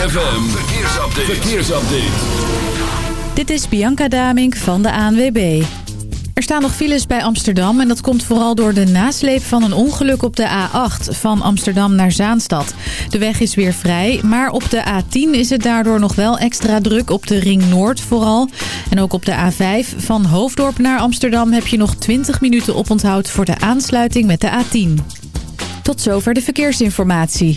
ZFM, verkeersupdate. verkeersupdate. Dit is Bianca Damink van de ANWB. Er staan nog files bij Amsterdam en dat komt vooral door de nasleep van een ongeluk op de A8 van Amsterdam naar Zaanstad. De weg is weer vrij, maar op de A10 is het daardoor nog wel extra druk op de Ring Noord vooral. En ook op de A5 van Hoofddorp naar Amsterdam heb je nog 20 minuten oponthoud voor de aansluiting met de A10. Tot zover de verkeersinformatie.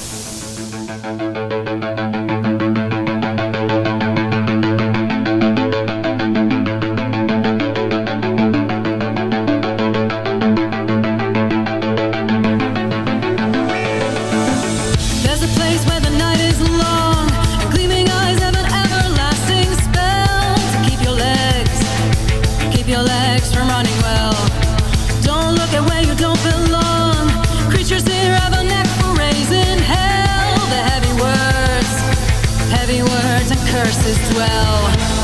As dwell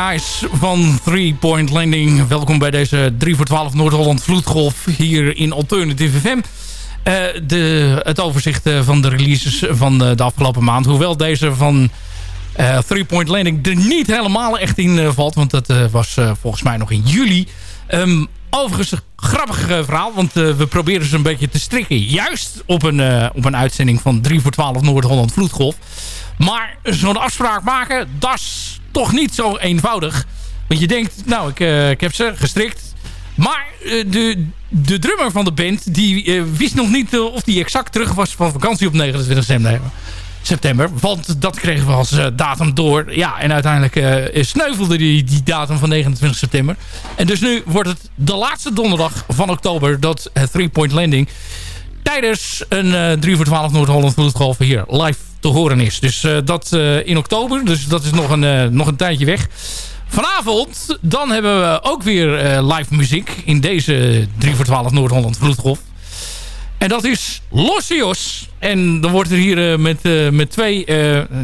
Eyes van Three Point Landing. Welkom bij deze 3 voor 12 Noord-Holland Vloedgolf hier in Alternative FM. Eh, de, het overzicht eh, van de releases van eh, de afgelopen maand. Hoewel deze van Three Point Landing er niet helemaal echt in valt. Want dat was volgens mij nog in juli. Ehm, overigens een grappig verhaal. Want we proberen ze een beetje te strikken. Juist op een, op een uitzending van 3 voor 12 Noord-Holland Vloedgolf. Maar zo'n afspraak maken, dat is toch niet zo eenvoudig. Want je denkt, nou, ik, eh, ik heb ze gestrikt. Maar eh, de, de drummer van de band, die eh, wist nog niet of die exact terug was van vakantie op 29 september. september. Want dat kregen we als datum door. Ja, en uiteindelijk sneuvelde die, die datum van 29 september. En dus nu wordt het de laatste donderdag van oktober dat Three Point Landing tijdens een eh 3 voor 12 Noord-Holland Vloedgolf hier live te horen is. Dus eh, dat eh, in oktober. Dus dat is nog een, eh, nog een tijdje weg. vanavond dan hebben we ook weer live muziek in deze 3 voor 12 Noord-Holland Vloedgolf. En dat is Lossios. En dan wordt er hier met, met twee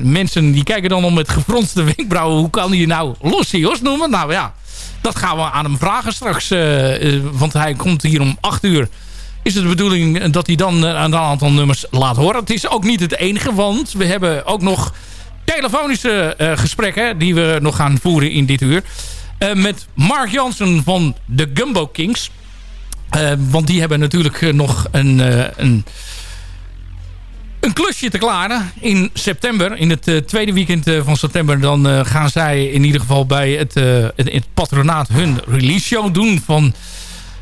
mensen... die kijken dan om met gefronste wenkbrauwen... hoe kan je nou Lossios noemen? Nou ja, dat gaan we aan hem vragen straks. want hij komt hier om 8 uur. Is het de bedoeling dat hij dan een aantal nummers laat horen? Het is ook niet het enige, want we hebben ook nog telefonische gesprekken... die we nog gaan voeren in dit uur. met Mark Jansen van de Gumbo Kings... Want die hebben natuurlijk nog een, een, een, klusje te klaren in september. In het tweede weekend van september dan gaan zij in ieder geval bij het, het, het, patronaat hun release show doen van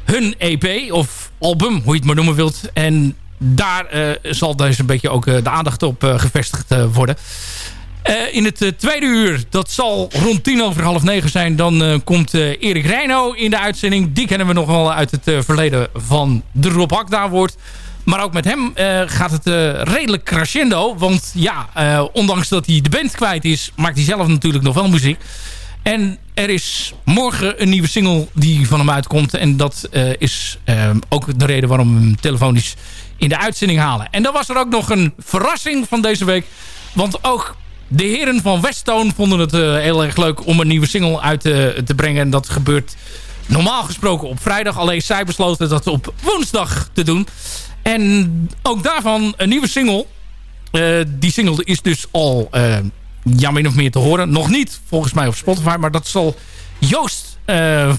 hun EP of album, hoe je het maar noemen wilt. En daar zal dus een beetje ook de aandacht op gevestigd worden. In het tweede uur, dat zal rond tien over half negen zijn... dan komt Erik Reino in de uitzending. Die kennen we nog wel uit het verleden van de Rob Hakda wordt. Maar ook met hem gaat het redelijk crescendo. Want ja, ondanks dat hij de band kwijt is... maakt hij zelf natuurlijk nog wel muziek. En er is morgen een nieuwe single die van hem uitkomt. En dat is ook de reden waarom we hem telefonisch in de uitzending halen. En dan was er ook nog een verrassing van deze week... Want ook de heren van Westone vonden het uh, heel erg leuk om een nieuwe single uit te brengen. En dat gebeurt normaal gesproken op vrijdag. Alleen zij besloten dat op woensdag te doen. En ook daarvan een nieuwe single. Die single is dus al ja, min of meer te horen. Nog niet volgens mij op Spotify. Maar dat zal Joost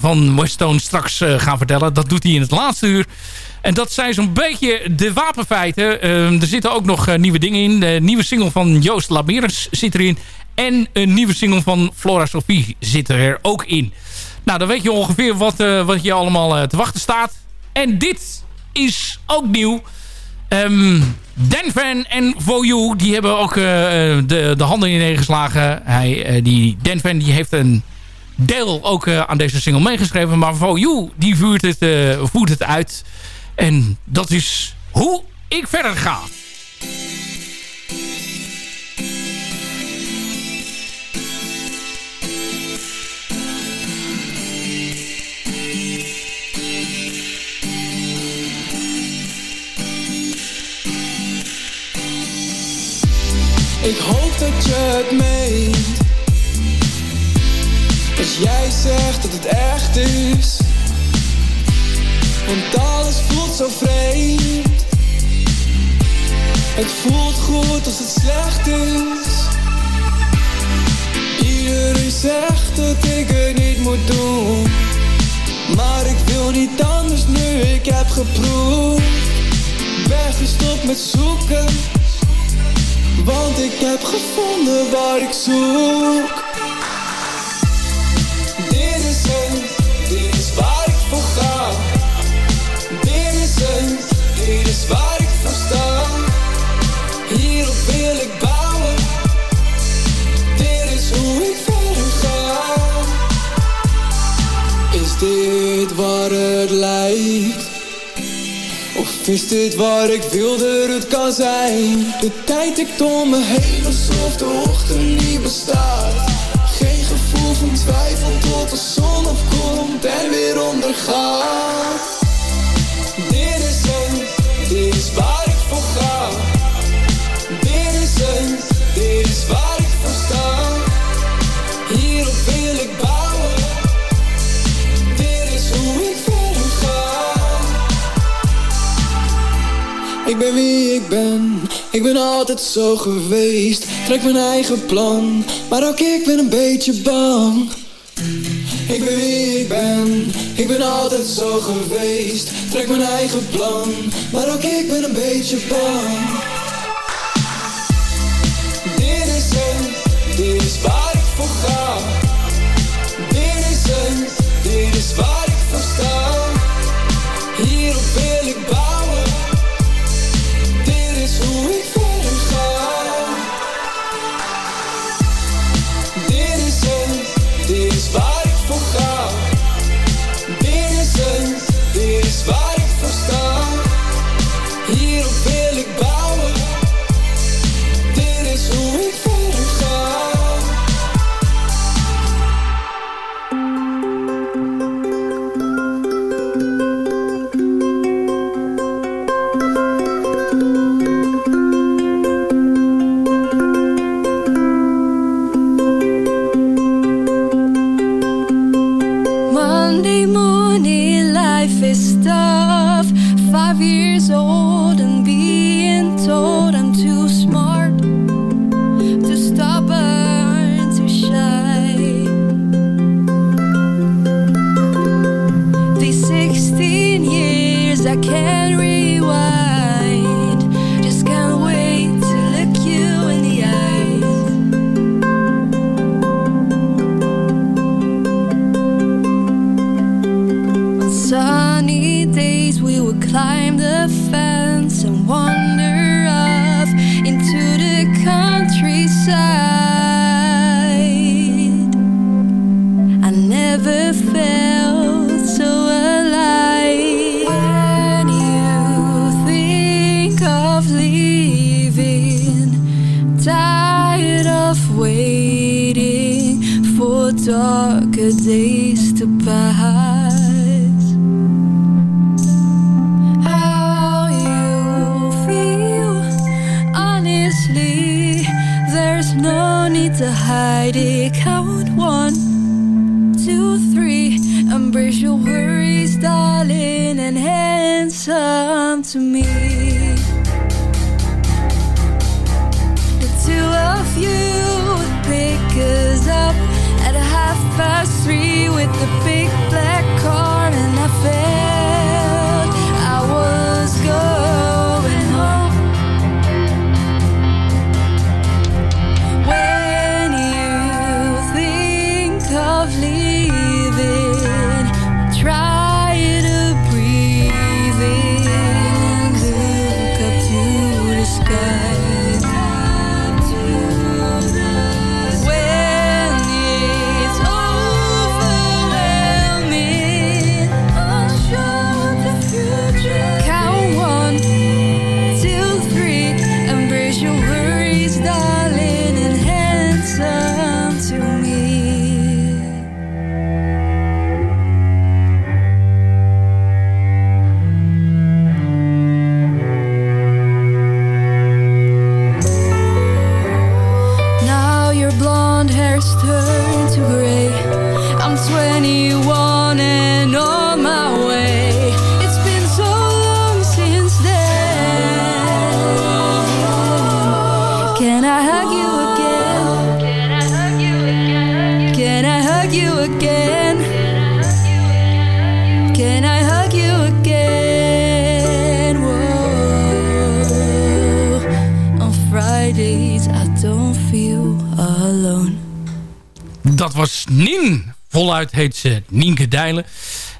van Westone straks gaan vertellen. Dat doet hij in het laatste uur. En dat zijn zo'n beetje de wapenfeiten. Uh, er zitten ook nog uh, nieuwe dingen in. De nieuwe single van Joost Lameres zit erin. En een nieuwe single van Flora Sophie zit er ook in. Nou, dan weet je ongeveer wat, wat je allemaal te wachten staat. En dit is ook nieuw. Um, Denvan en For die hebben ook de, de handen ineengeslagen. Hij, die Denvan die heeft een deel ook aan deze single meegeschreven. Maar For You die voert het, voert het uit... En dat is hoe ik verder ga. Ik hoop dat je het meent. Als jij zegt dat het echt is. Want alles voelt zo vreemd. Het voelt goed als het slecht is. Iedereen zegt dat ik het niet moet doen. Maar ik wil niet anders nu ik heb geproefd. Ben gestopt met zoeken Want ik heb gevonden waar ik zoek Dit is het, dit is waar ik voor ga dit is waar ik voor sta. Hierop wil ik bouwen. Dit is hoe ik verder ga. Is dit waar het lijkt? Is dit waar ik wilde het kan zijn? De tijd ik om me heen alsof de ochtend niet bestaat. Geen gevoel van twijfel tot de zon opkomt en weer ondergaat. Ik ben wie ik ben, ik ben altijd zo geweest. Trek mijn eigen plan, maar ook ik ben een beetje bang. Ik ben wie ik ben, ik ben altijd zo geweest. Trek mijn eigen plan, maar ook ik ben een beetje bang darker days to pass. How you feel, honestly, there's no need to hide it. Count one, two, three, embrace your worries, darling, and handsome to me. Three with the big Dat was Nien. Voluit heet ze Nienke Dijlen.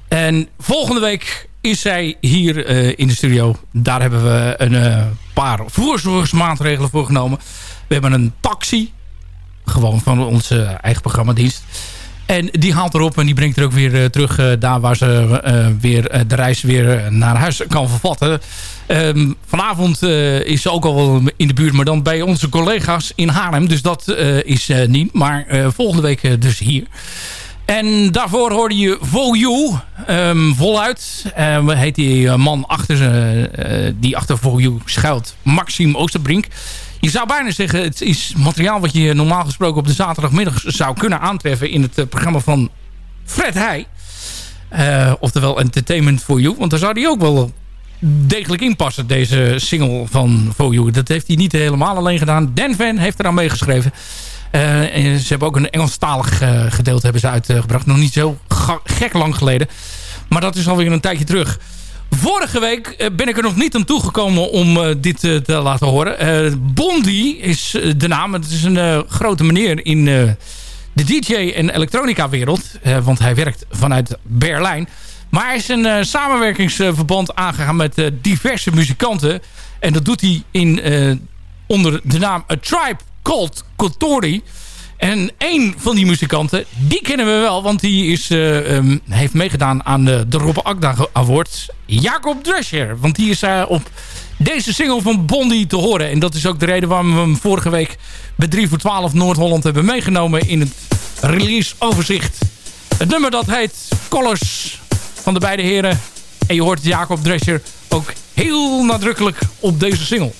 En volgende week is zij hier eh, in de studio. Daar hebben we een eh, paar voorzorgsmaatregelen voor genomen. We hebben een taxi. Gewoon van onze eigen programmadienst. En die haalt erop en die brengt er ook weer eh, terug eh, daar waar ze eh, weer de reis weer naar huis kan vervatten. Ehm, vanavond is ze ook al in de buurt, maar dan bij onze collega's in Haarlem. Dus dat is niet. Maar volgende week dus hier. En daarvoor hoorde je For You, ehm, voluit. Uh, heet die man achter, die achter For You schuilt, Maxime Oosterbrink. Je zou bijna zeggen, het is materiaal wat je normaal gesproken op de zaterdagmiddag zou kunnen aantreffen in het eh, programma van Fred Heij. Eh, oftewel Entertainment for You. Want daar zou die ook wel degelijk in passen, deze single van For You. Dat heeft hij niet helemaal alleen gedaan. Dan Van heeft eraan meegeschreven. Eh, ze hebben ook een Engelstalig gedeelte hebben ze uitgebracht. Nog niet zo gek lang geleden. Maar dat is alweer een tijdje terug. Vorige week eh, ben ik er nog niet aan toegekomen om eh, dit eh, te laten horen. Bondi is de naam. Het is een grote meneer in de DJ- en elektronica wereld. eh, want hij werkt vanuit Berlijn. Maar hij is een samenwerkingsverband aangegaan met diverse muzikanten. En dat doet hij in, onder de naam A Tribe Called Kotori. En één van die muzikanten, die kennen we wel. Want die is, eh, ehm, heeft meegedaan aan de, de Rob Akda Awards. Jacob Drescher. Want die is eh, op deze single van Bondi te horen. En dat is ook de reden waarom we hem vorige week bij 3 voor 12 Noord-Holland hebben meegenomen in het release overzicht. Het nummer dat heet Colors van de beide heren. En je hoort Jacob Drescher ook heel nadrukkelijk op deze single.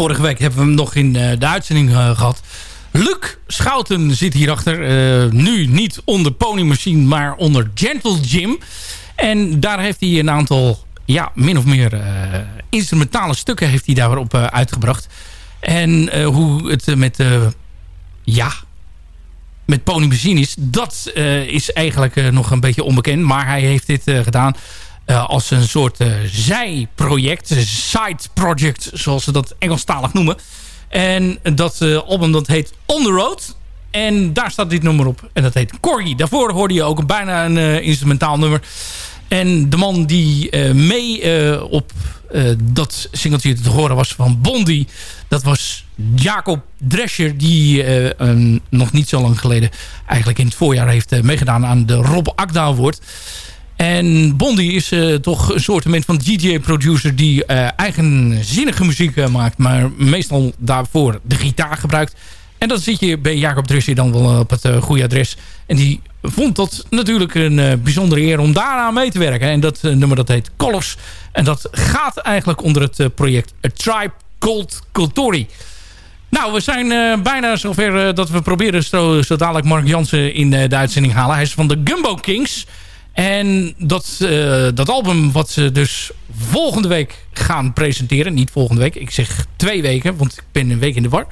Vorige week hebben we hem nog in eh, de uitzending eh, gehad. Luc Schouten zit hierachter. Uh, nu niet onder Pony Machine, maar onder Gentle Jim. En daar heeft hij een aantal, ja, min of meer instrumentale stukken heeft hij daarop uitgebracht. En hoe het met, ja, met Pony is, dat is eigenlijk nog een beetje onbekend. Maar hij heeft dit gedaan uh, als een soort uh, zijproject, side project, zoals ze dat Engelstalig noemen. En dat eh, album dat heet On The Road. En daar staat dit nummer op. En dat heet Corgi. Daarvoor hoorde je ook bijna een eh, instrumentaal nummer. En de man die eh, mee eh, op eh, dat singeltje te horen was van Bondi. Dat was Jacob Drescher. Die eh, nog niet zo lang geleden eigenlijk in het voorjaar heeft eh, meegedaan aan de Rob Akda. En Bondi is eh, toch een soort van DJ-producer die eh, eigenzinnige muziek eh, maakt. Maar meestal daarvoor de gitaar gebruikt. En dan zit je bij Jacob Dresser dan wel op het goede adres. En die vond dat natuurlijk een bijzondere eer om daaraan mee te werken. En dat nummer dat heet Colors. En dat gaat eigenlijk onder het project A Tribe Called Cultori. Nou, we zijn bijna zover dat we proberen zo, zo dadelijk Mark Jansen in de uitzending halen. Hij is van de Gumbo Kings. En dat, eh, dat album wat ze dus volgende week gaan presenteren. Niet volgende week, ik zeg twee weken, want ik ben een week in de war.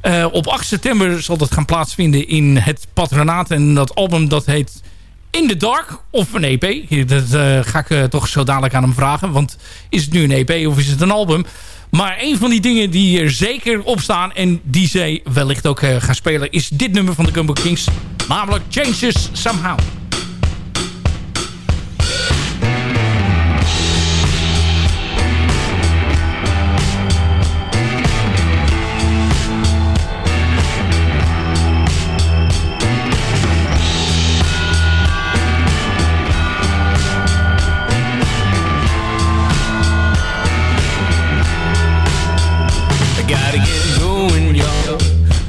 Eh, op 8 september zal dat gaan plaatsvinden in het patronaat. En dat album dat heet In the Dark of een EP. Dat eh, ga ik toch zo dadelijk aan hem vragen. Want is het nu een EP of is het een album? Maar een van die dingen die er zeker op staan... en die zij wellicht ook gaan spelen... is dit nummer van de Gumbo Kings. Namelijk Changes Somehow.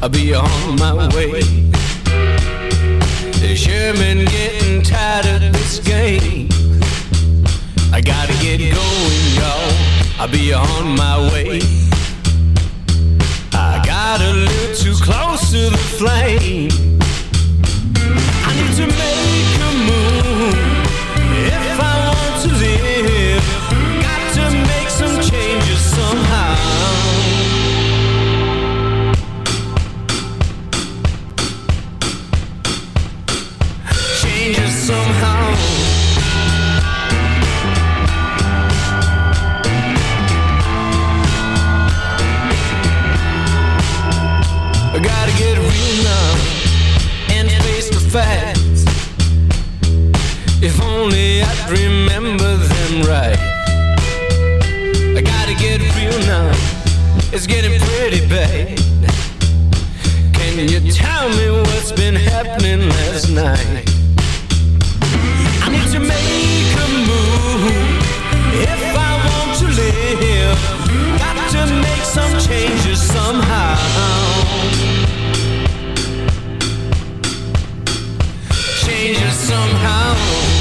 I'll be on my way. Sherman getting tired of this game. I gotta get going, y'all. I'll be on my way. I got a little too close to the flame. I need to make gotta get real now and face the facts. If only I'd remember them right. I gotta get real now. It's getting pretty bad. Can you tell me what's been happening last night? I need to make a move if I want to live. Got to make some changes somehow. Somehow.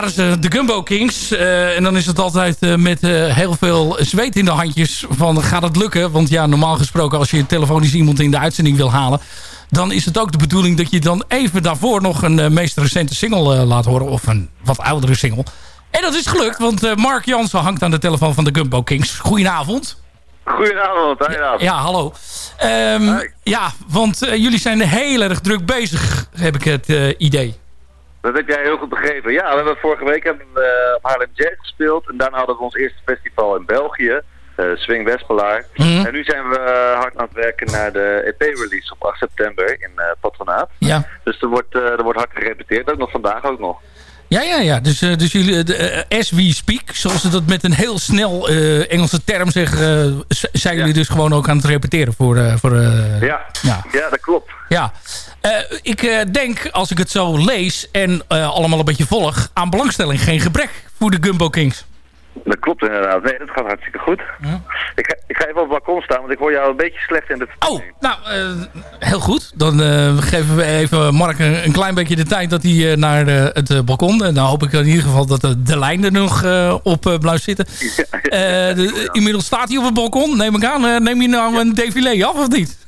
Waren ze, de Gumbo Kings. Eh, en dan is het altijd eh, met eh, heel veel zweet in de handjes van gaat het lukken? Want ja, normaal gesproken als je telefonisch iemand in de uitzending wil halen... dan is het ook de bedoeling dat je dan even daarvoor nog een meest recente single laat horen. Of een wat oudere single. En dat is gelukt, want Mark Jansen hangt aan de telefoon van de Gumbo Kings. Goedenavond. Goedenavond, goedenavond. Ja, hallo. Ehm, ja, want jullie zijn heel erg druk bezig, heb ik het idee. Dat heb jij heel goed begrepen. Ja, we hebben vorige week hebben we op Haarlem Jazz gespeeld. En daarna hadden we ons eerste festival in België. eh, Swing Wespelaar. Mhm. En nu zijn we eh, hard aan het werken naar de EP-release op 8 september in eh Patronaat. Ja. Dus er wordt, eh, er wordt hard gerepeteerd, ook nog vandaag ook nog. Ja, ja, ja. Dus, eh, dus jullie, de, eh, as we speak, zoals ze dat met een heel snel eh, Engelse term zeggen, eh, zijn jullie dus gewoon ook aan het repeteren voor... eh, voor eh, Ja, ja. ja dat klopt. Ja. Eh, ik eh, denk, als ik het zo lees en eh, allemaal een beetje volg, aan belangstelling geen gebrek voor de Gumbo Kings. Dat klopt inderdaad. Nee, dat gaat hartstikke goed. Ik, ga, ik ga even op het balkon staan, want ik hoor jou een beetje slecht in de Oh, nou, heel goed. Dan geven we even Mark een, een klein beetje de tijd dat hij naar het balkon... en dan hoop ik in ieder geval dat de, de lijn er nog op blijft zitten. De- inmiddels staat hij op het balkon, neem ik aan. Neem je nou een défilé af of niet?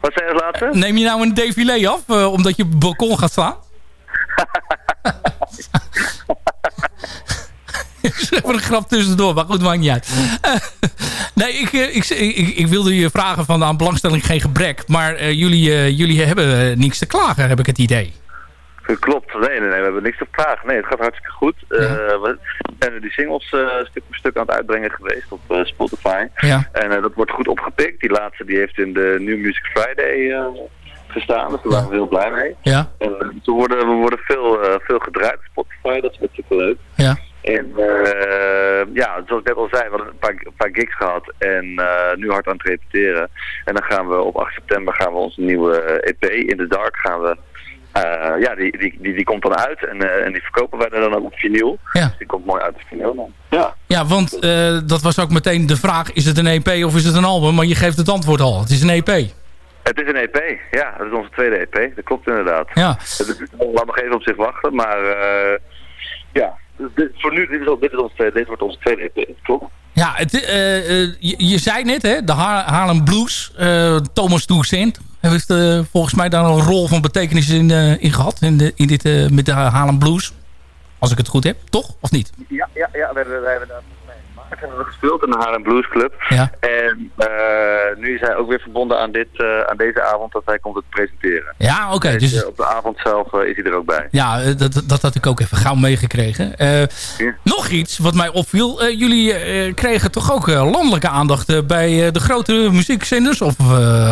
Wat zei als laatste? Neem je nou een défilé af, eh, omdat je op het balkon gaat staan? Even een grap tussendoor, maar goed, maakt niet uit. Eh, nee, ik, eh, ik, ik, ik wilde je vragen van aan belangstelling geen gebrek. Maar eh, jullie, eh, jullie hebben eh, niks te klagen, heb ik het idee. Dat Klopt, nee, nee, nee, we hebben niks te vragen. Nee, het gaat hartstikke goed. Eh, we zijn die singles eh, stuk voor stuk aan het uitbrengen geweest op eh, Spotify. Ja. En eh, dat wordt goed opgepikt. Die laatste die heeft in de New Music Friday eh, gestaan, dus daar waren we heel blij mee. Ja, En eh, we worden, we worden veel, eh, veel gedraaid op Spotify, dat is hartstikke leuk. ja. En eh, ja, zoals ik net al zei, we hadden een paar, een paar gigs gehad en eh, nu hard aan het repeteren. En dan gaan we op 8 september gaan we onze nieuwe eh, EP In The Dark gaan we, eh, ja, die, die, die, die komt dan uit en, eh, en die verkopen wij dan ook op vinyl. Ja. Dus die komt mooi uit de vinyl dan. Ja. Ja, want eh, dat was ook meteen de vraag, is het een EP of is het een album? Maar je geeft het antwoord al, het is een EP. Het is een EP, ja, dat is onze tweede EP, dat klopt inderdaad. Ja, Het Laat nog even op zich wachten, maar ja, dus dit, voor nu, dit, is, al- dit, is tweede- dit wordt onze tweede EP, klopt. ja het, je, je zei net, hè, de Ha- Haarlem Blues, Thomas Toussaint... heeft eh, volgens mij daar een rol van betekenis in, eh, in gehad, in, de, in dit, eh, met de Haarlem Blues. Als ik het goed heb, toch? Of niet? Ja, ja, ja we wij hebben daar gemaakt. Hebben we gespeeld in de Haarlem Blues Club. Ja. En eh, nu is hij ook weer verbonden aan, dit, eh, aan deze avond dat hij komt het presenteren. Ja, oké. Dus, dus eh, op de avond zelf is hij er ook bij. Ja, dat, dat had ik ook even gauw meegekregen. Ja. Nog iets wat mij opviel. Jullie kregen toch ook landelijke aandacht bij de grote muziekzenders of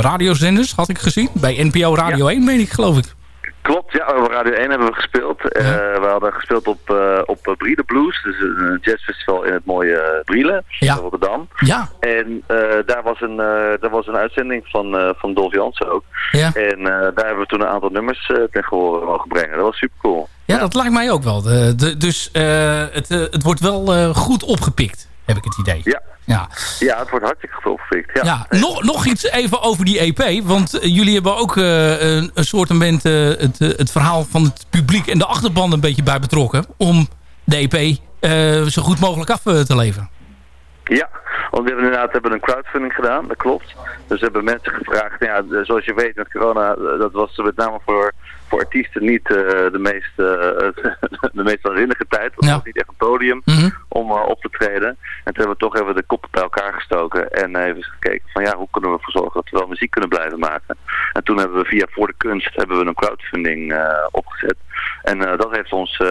radiozenders, had ik gezien. Bij NPO Radio 1, meen ik, geloof ik. Klopt, ja, op Radio 1 hebben we gespeeld. Eh, we hadden gespeeld op, eh op eh, Brielen Blues, dus een jazzfestival in het mooie Brielen, Ja. in Rotterdam. Ja, En daar, was een, daar was een uitzending van, van Dolf Jansen ook. ja. En daar hebben we toen een aantal nummers ten gehoor mogen brengen. Dat was super cool. ja, dat lijkt mij ook wel. De, de- dus het, het wordt wel goed opgepikt, heb ik het idee. Ja, Ja. ja het wordt hartstikke opgefikt. Ja. Ja, nog, nog iets even over die EP. Want eh, jullie hebben ook eh, een, een soort uh, het, eh, het verhaal van het publiek en de achterban een beetje bij betrokken. Om de EP zo goed mogelijk af te leveren. Ja, want we hebben inderdaad hebben een crowdfunding gedaan, dat klopt. Dus we hebben mensen gevraagd, nou ja, zoals je weet met corona, dat was met name voor, voor artiesten niet eh, de meest, eh, de meest waanzinnige tijd. Het Ja. was niet echt een podium Mhm. om eh, op te treden. En toen hebben we toch even de koppen bij elkaar gestoken en even gekeken van ja, hoe kunnen we ervoor zorgen dat we wel muziek kunnen blijven maken. En toen hebben we via Voor de Kunst hebben we een crowdfunding opgezet. En dat heeft ons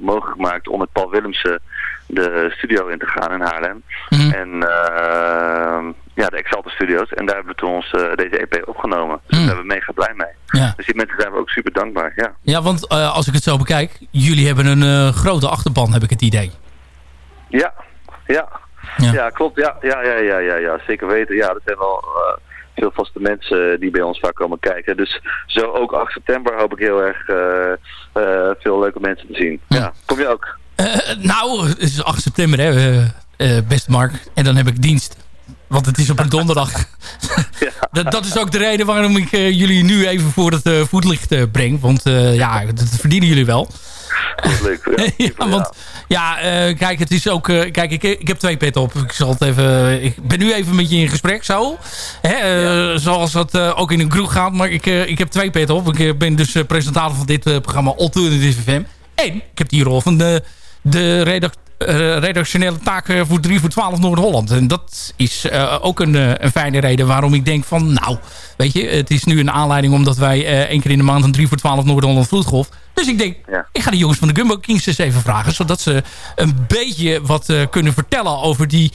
mogelijk gemaakt om met Paul Willemsen de studio in te gaan in Haarlem. Mhm. En eh, ja, de Exalta Studios. En daar hebben we toen ons, eh, deze EP opgenomen. Dus Mm. daar zijn we mega blij mee. Ja. Dus die mensen zijn we ook super dankbaar. Ja, Ja, want eh, als ik het zo bekijk, jullie hebben een eh, grote achterban, heb ik het idee. ja, ja. Ja. ja. klopt. Ja, ja, ja, ja, ja, ja, zeker weten. Ja, dat zijn wel veel vaste mensen die bij ons vaak komen kijken. Dus zo ook 8 september hoop ik heel erg veel leuke mensen te zien. Ja. Ja, kom je ook? Nou, het is 8 september, hè, beste Mark. En dan heb ik dienst. Want het is op een donderdag. Ja. dat, dat is ook de reden waarom ik eh, jullie nu even voor het eh, voetlicht eh, breng. Want ja, dat verdienen jullie wel. Leuk. Ja, ja, want ja, kijk, het is ook. kijk, ik, ik heb twee petten op. Ik zal het even. Ik ben nu even met je in gesprek, zo. Hè, Zoals dat ook in een groep gaat. Maar ik, ik heb twee petten op. Ik ben dus presentator van dit programma Alternative FM. En ik heb die rol van de de redac eh, redactionele taak eh, voor 3 voor 12 Noord-Holland. En dat is eh, ook een, eh, een fijne reden waarom ik denk van... nou, weet je, het is nu een aanleiding omdat wij eh, één keer in de maand... een 3 voor 12 Noord-Holland vloedgolf. Dus ik denk, Ja. ik ga de jongens van de Gumbo Kings eens even vragen... zodat ze een beetje wat eh, kunnen vertellen over die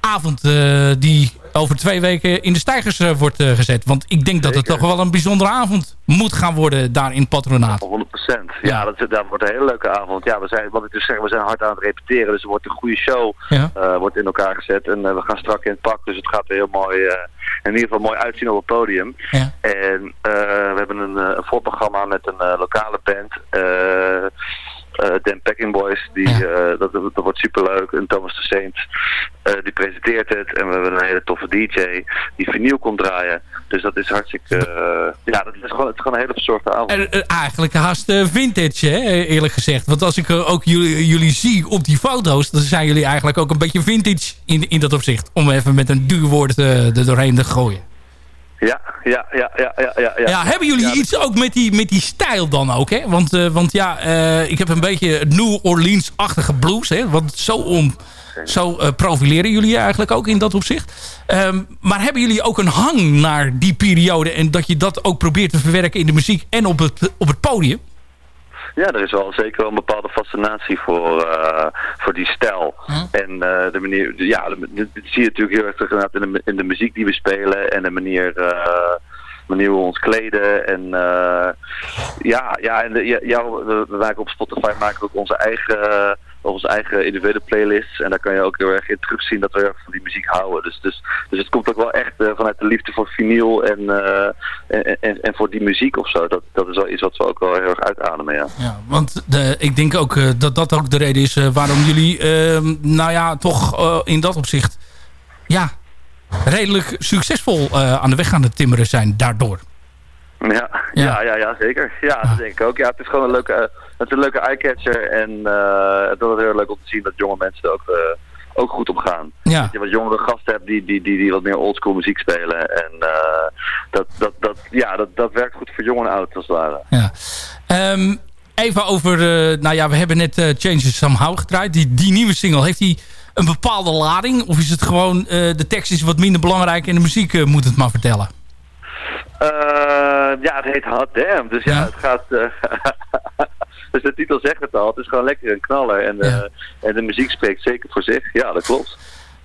avond... eh, die over twee weken in de stijgers eh, wordt eh, gezet. Want ik denk dat het toch wel een bijzondere avond moet gaan worden daar in het patronaat. 100% Ja, dat, dat wordt een hele leuke avond. Ja, we zijn, wat ik dus zeg, we zijn hard aan het repeteren. Dus er wordt een goede show Ja. eh, wordt in elkaar gezet. En we gaan strak in het pak. Dus het gaat er heel mooi, in ieder geval mooi uitzien op het podium. Ja. En we hebben een, een voorprogramma met een lokale band. Eh Dan Packing Boys, die, Ja. eh, dat, dat wordt superleuk. En Thomas de Saint, eh, die presenteert het. En we hebben een hele toffe DJ die vinyl komt draaien. Dus dat is hartstikke... ja, dat is gewoon, het is gewoon een hele verzorgde avond. Er- eigenlijk haast vintage, hè, eerlijk gezegd. Want als ik ook jullie, jullie zie op die foto's... dan zijn jullie eigenlijk ook een beetje vintage in, in dat opzicht. Om even met een duur woord er doorheen te gooien. Ja, ja, ja, ja, ja, ja. ja. Ja, hebben jullie Ja, iets ook met die, met die stijl dan ook? Hè? Want, eh, want ja, eh, ik heb een beetje New Orleans-achtige blues. Hè? Want zo, om, zo eh, profileren jullie eigenlijk ook in dat opzicht. Ehm, maar hebben jullie ook een hang naar die periode... en dat je dat ook probeert te verwerken in de muziek en op het, op het podium? Ja, er is wel zeker wel een bepaalde fascinatie voor, eh, voor die stijl. En eh, de manier, ja, dat zie je natuurlijk heel erg terug in de, in de muziek die we spelen en de manier, eh, manier hoe we ons kleden. En eh, ja, ja, en de, ja, ja, we, we maken op Spotify maken we ook onze eigen, onze eigen individuele playlists. En daar kan je ook heel erg in terugzien dat we heel erg van die muziek houden. Dus, dus, dus het komt ook wel echt eh, vanuit de liefde voor vinyl en, eh, en, en, en voor die muziek of zo. Dat, dat is wel iets wat we ook wel heel erg uitademen, ja. Ja, want de, ik denk ook eh, dat dat ook de reden is waarom jullie, ehm, nou ja, toch in dat opzicht, ja, redelijk succesvol aan de weg gaan timmeren zijn daardoor. Ja, Ja. ja, ja, ja, zeker. Ja, dat denk ik ook. Ja, het is gewoon een leuke, het is een leuke eyecatcher en eh dat is heel leuk om te zien dat jonge mensen er ook, eh, ook goed op gaan. Ja. Dat je wat jongere gasten hebt die, die, die, die wat meer oldschool muziek spelen en eh, dat, dat, dat, ja, dat, dat werkt goed voor jong en oud als het ware. Ja. Ehm, even over, nou ja, we hebben net Changes Somehow gedraaid. Die, die nieuwe single, heeft die een bepaalde lading? Of is het gewoon, de tekst is wat minder belangrijk en de muziek moet het maar vertellen? Ja, het heet Hot Damn, dus ja, Ja. het gaat... dus de titel zegt het al, het is gewoon lekker een knaller en, eh, Ja. en de muziek spreekt zeker voor zich. Ja, dat klopt.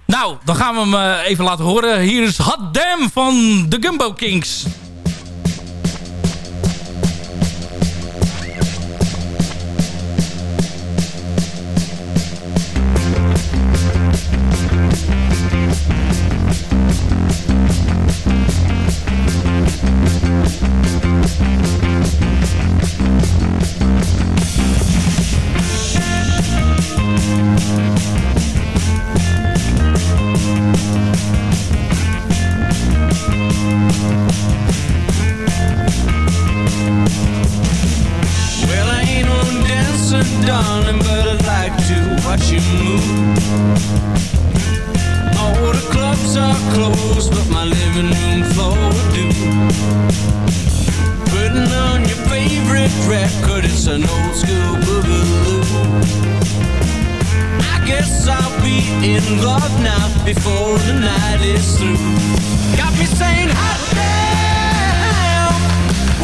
Nou, dan gaan we hem eh, even laten horen. Hier is Hot Damn van de Gumbo Kings. Are closed, but my living room floor do. Putting on your favorite record, it's an old school boogaloo. I guess I'll be in love now before the night is through. Got me saying, hot damn.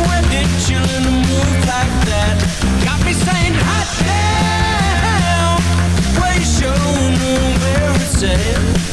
When did to move like that? Got me saying hot damn. Well, you know where it's at.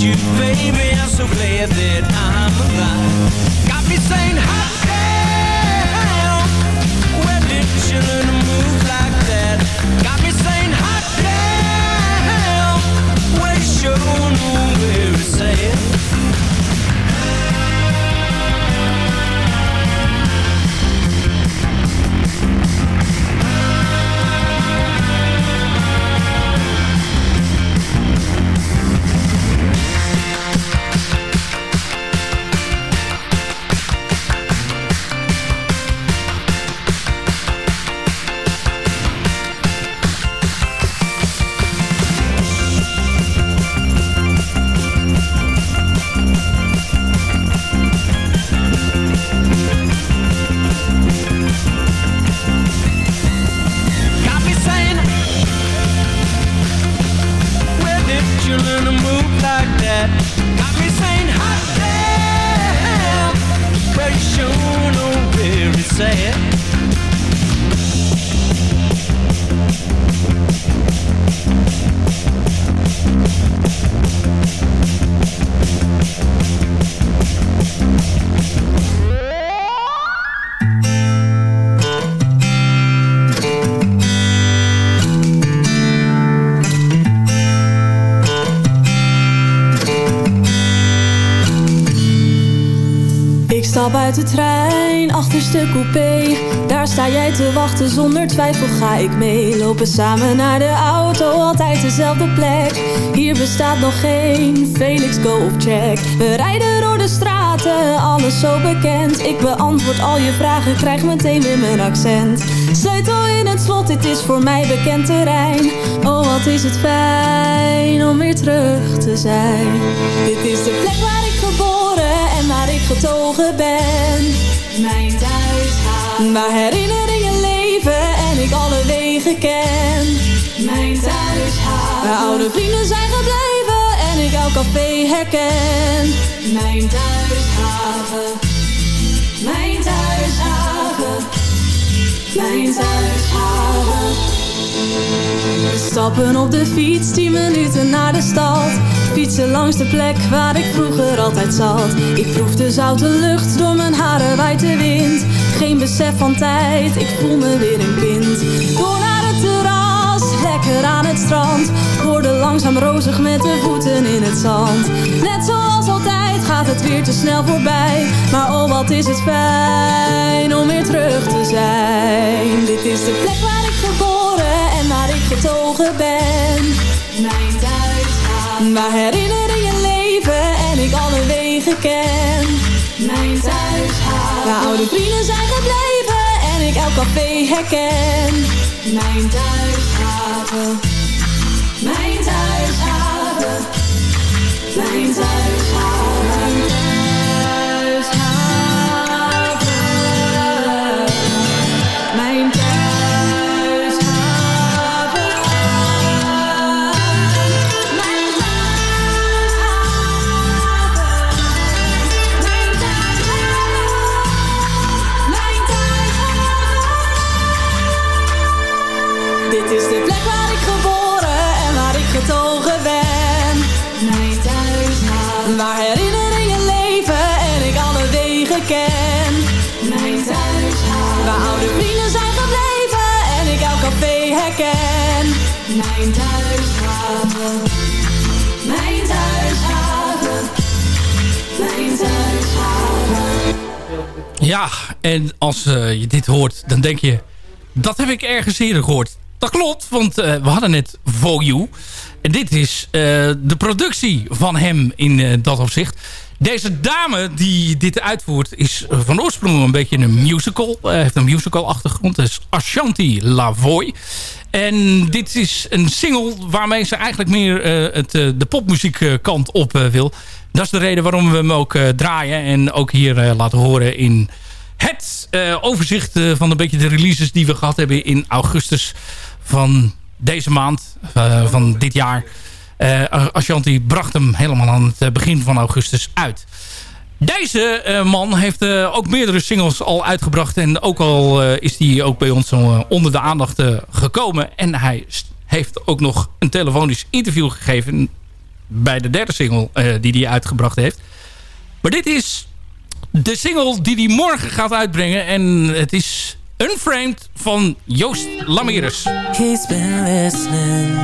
Being right here with you, baby, I'm so glad that I'm alive. Got me saying, hot damn. Where did you learn to move like that? Got me saying, hot damn. Well, you sure know where it's at. Stap uit de trein, achterste coupé. Daar sta jij te wachten, zonder twijfel ga ik mee. Lopen samen naar de auto, altijd dezelfde plek. Hier bestaat nog geen Felix Go of Check. We rijden door de straten, alles zo bekend. Ik beantwoord al je vragen, krijg meteen weer mijn accent. Sleutel in het slot, dit is voor mij bekend terrein. Oh, wat is het fijn om weer terug te zijn. Dit is de plek waar getogen ben. Mijn thuishaven. Waar herinneringen leven en ik alle wegen ken. Mijn thuishaven. Waar oude vrienden zijn gebleven en ik elk café herken. Mijn thuishaven. Mijn thuishaven. Mijn thuishaven. We stappen op de fiets, 10 minuten naar de stad. Fietsen langs de plek waar ik vroeger altijd zat. Ik proef de zoute lucht, door mijn haren waait de wind. Geen besef van tijd, ik voel me weer een kind. Door naar het terras, lekker aan het strand. Word langzaam rozig met de voeten in het zand. Net zoals altijd gaat het weer te snel voorbij. Maar oh wat is het fijn om weer terug te zijn. Dit is de plek waar ik geboren en waar ik getogen ben. Mijn Waar herinneringen leven en ik alle wegen ken. Mijn thuishaven. Waar oude vrienden zijn gebleven en ik elk café herken. Mijn thuishaven. Mijn thuishaven. Mijn thuishaven. Ja, en als eh, je dit hoort, dan denk je... Dat heb ik ergens eerder gehoord. Dat klopt, want eh, we hadden net For You. En dit is eh, de productie van hem in dat opzicht. Deze dame die dit uitvoert is van oorsprong een beetje een musical. Heeft een musical achtergrond. Dat is Ashanti Lavoy. En dit is een single waarmee ze eigenlijk meer het, de popmuziekkant op wil. Dat is de reden waarom we hem ook eh, draaien. En ook hier eh, laten horen in het eh, overzicht van een beetje de releases die we gehad hebben in augustus van deze maand, van dit jaar. Ashanti bracht hem helemaal aan het begin van augustus uit. Deze man heeft ook meerdere singles al uitgebracht. En ook al is hij ook bij ons onder de aandacht gekomen. En hij heeft ook nog een telefonisch interview gegeven... bij de derde single eh, die hij uitgebracht heeft. Maar dit is de single die hij morgen gaat uitbrengen. En het is Unframed van Joost Lameres. He's been listening,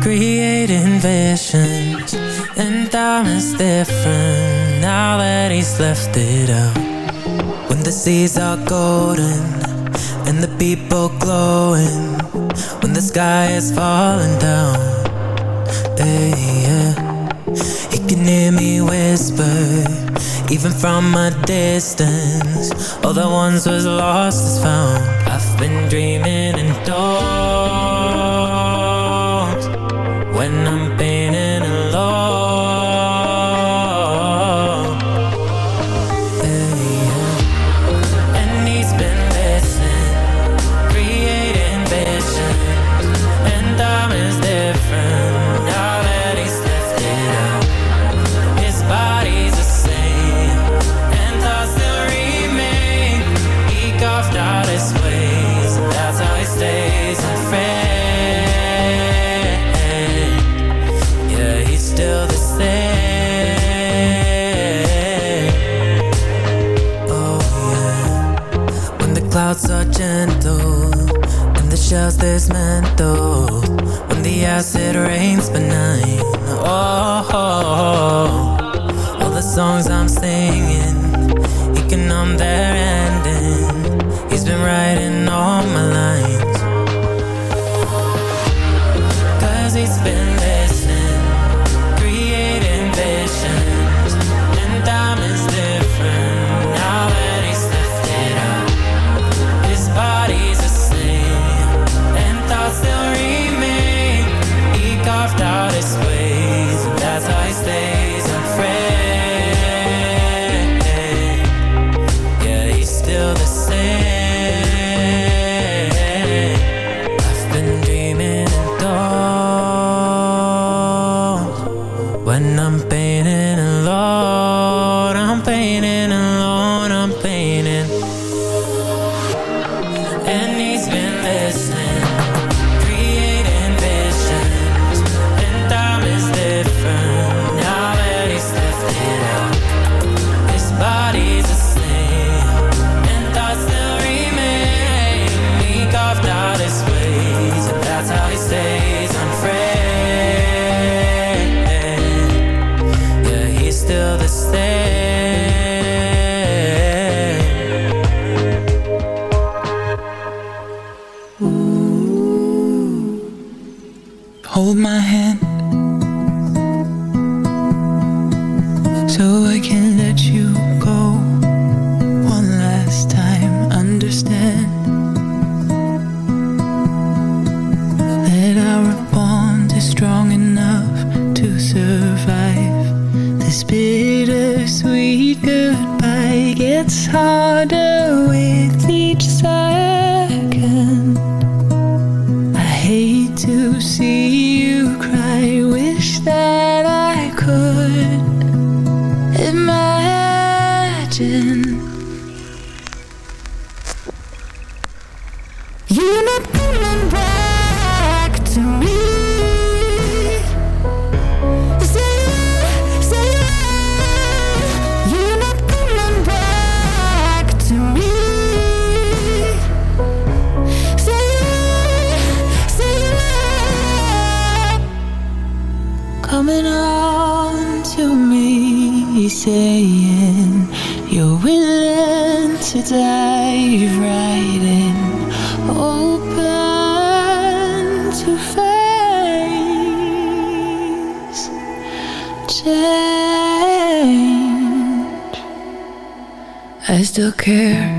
creating visions, and time is different now that he's left it out. When the seas are golden and the people glowing, when the sky is falling down, even from a distance. All that once was lost is found. I've been dreaming indoors this meant though When the acid rains benign. Oh, oh, all the songs I'm singing it can numb their end imagine. care.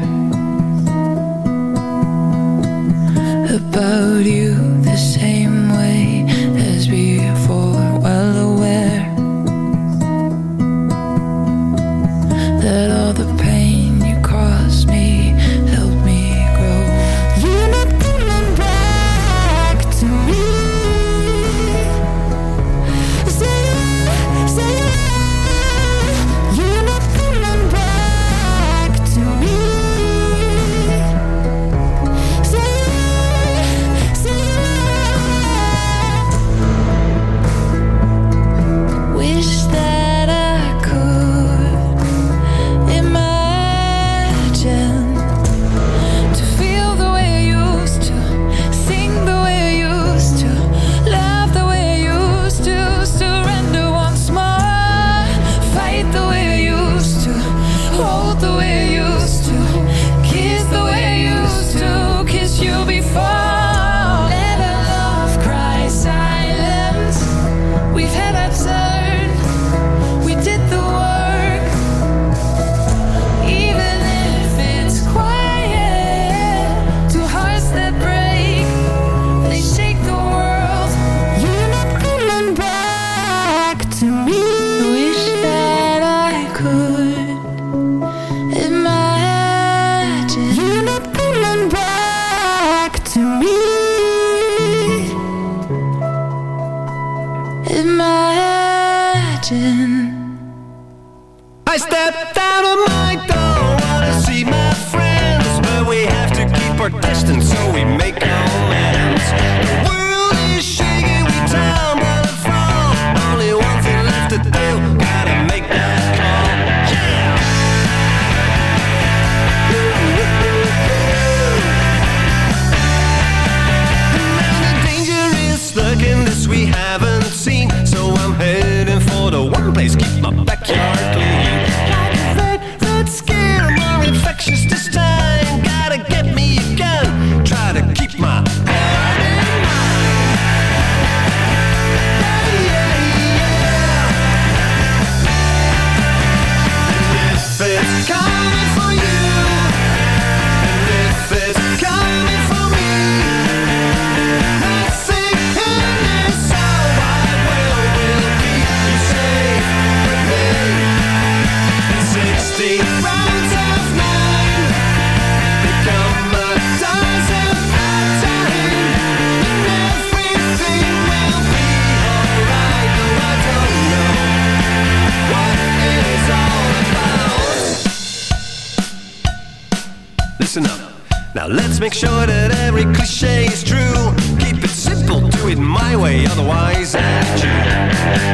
Loosen up. Now let's make sure that every cliche is true. Keep it simple, do it my way, otherwise I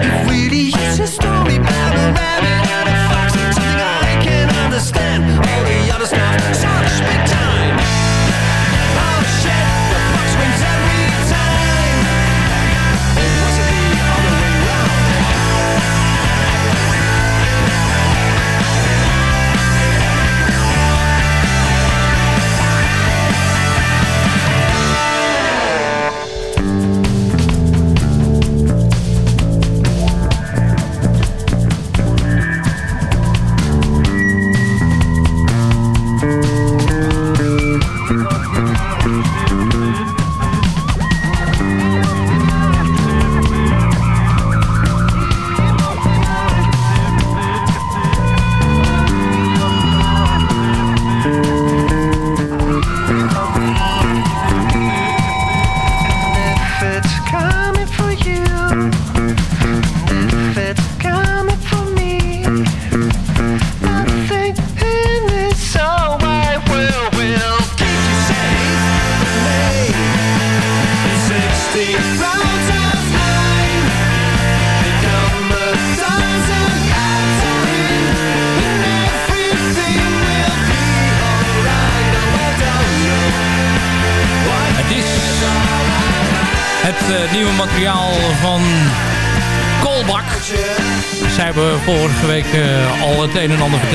It really is a story about a rabbit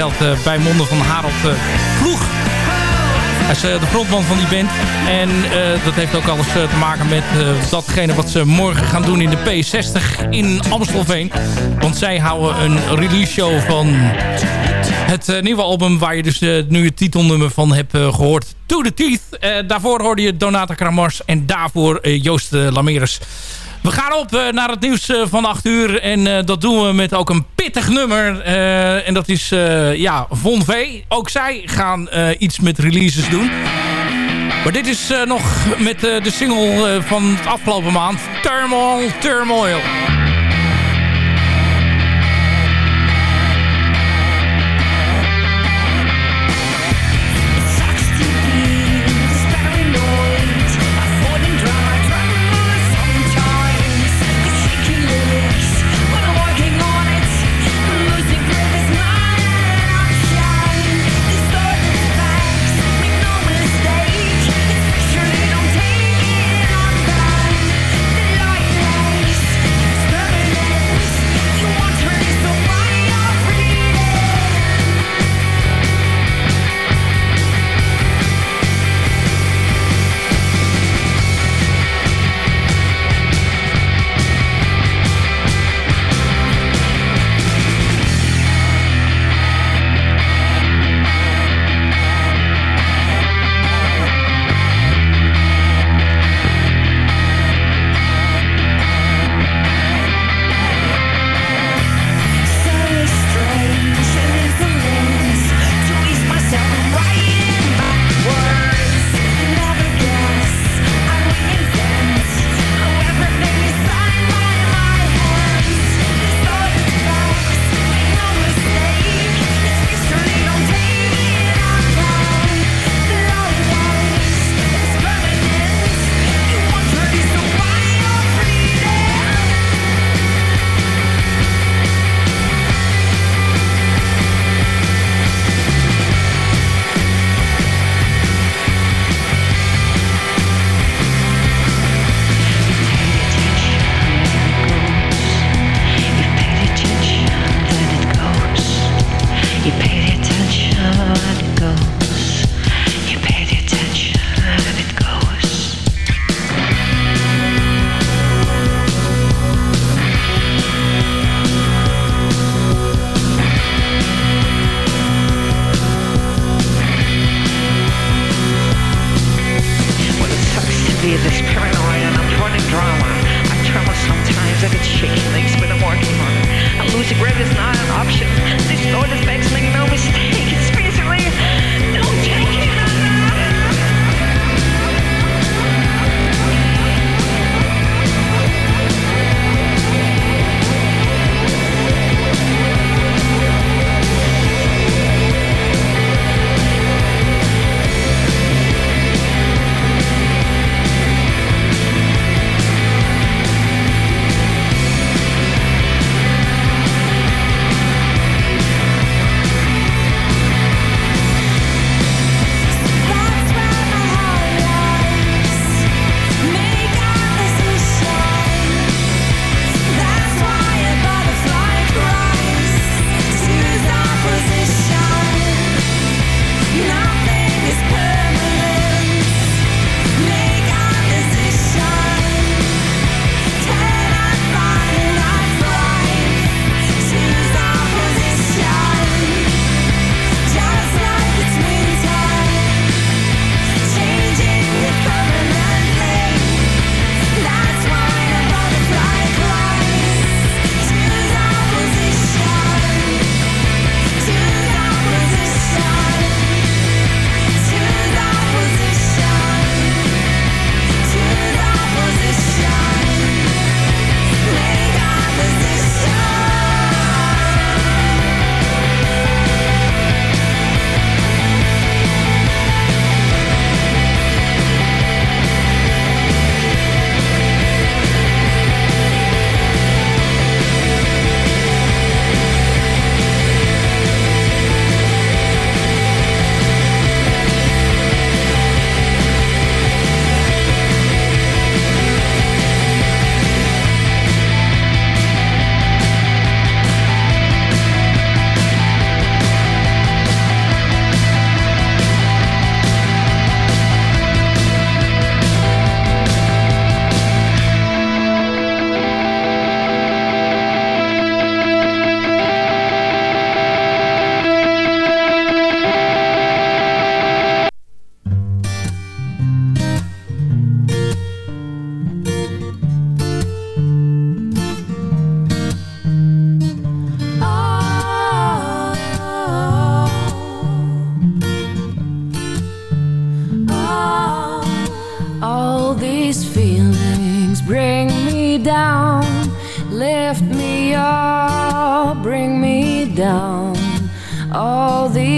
eh, bij monden van Harold uh, Ploeg. Hij is eh, de frontman van die band. En eh, dat heeft ook alles eh, te maken met eh, datgene wat ze morgen gaan doen in de P60 in Amstelveen. Want zij houden een release show van het eh, nieuwe album waar je dus eh, nu het titelnummer van hebt eh, gehoord. To the Teeth. Eh, daarvoor hoorde je Donata Kramars en daarvoor eh, Joost eh, Lameres. We gaan op eh, naar het nieuws eh, van 8 uur. En eh, dat doen we met ook een pittig nummer. En dat is ja, Von V. Ook zij gaan iets met releases doen. Maar dit is nog met de single van het afgelopen maand. Turmoil, Turmoil.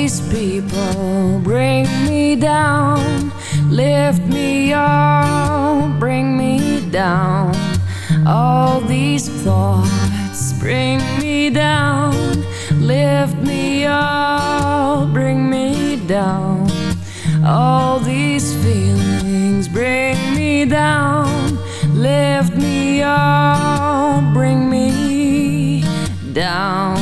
These people bring me down, lift me up, bring me down. All these thoughts bring me down, lift me up, bring me down. All these feelings bring me down, lift me up, bring me down.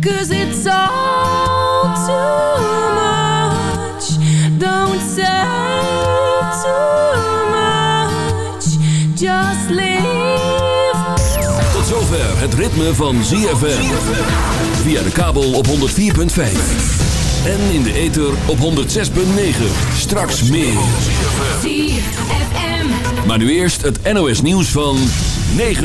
Cause it's all too much. Don't say too much. Just leave. Tot zover het ritme van ZFM. Via de kabel op 104.5. En in de ether op 106.9. Straks meer. ZFM. Maar nu eerst het NOS nieuws van 9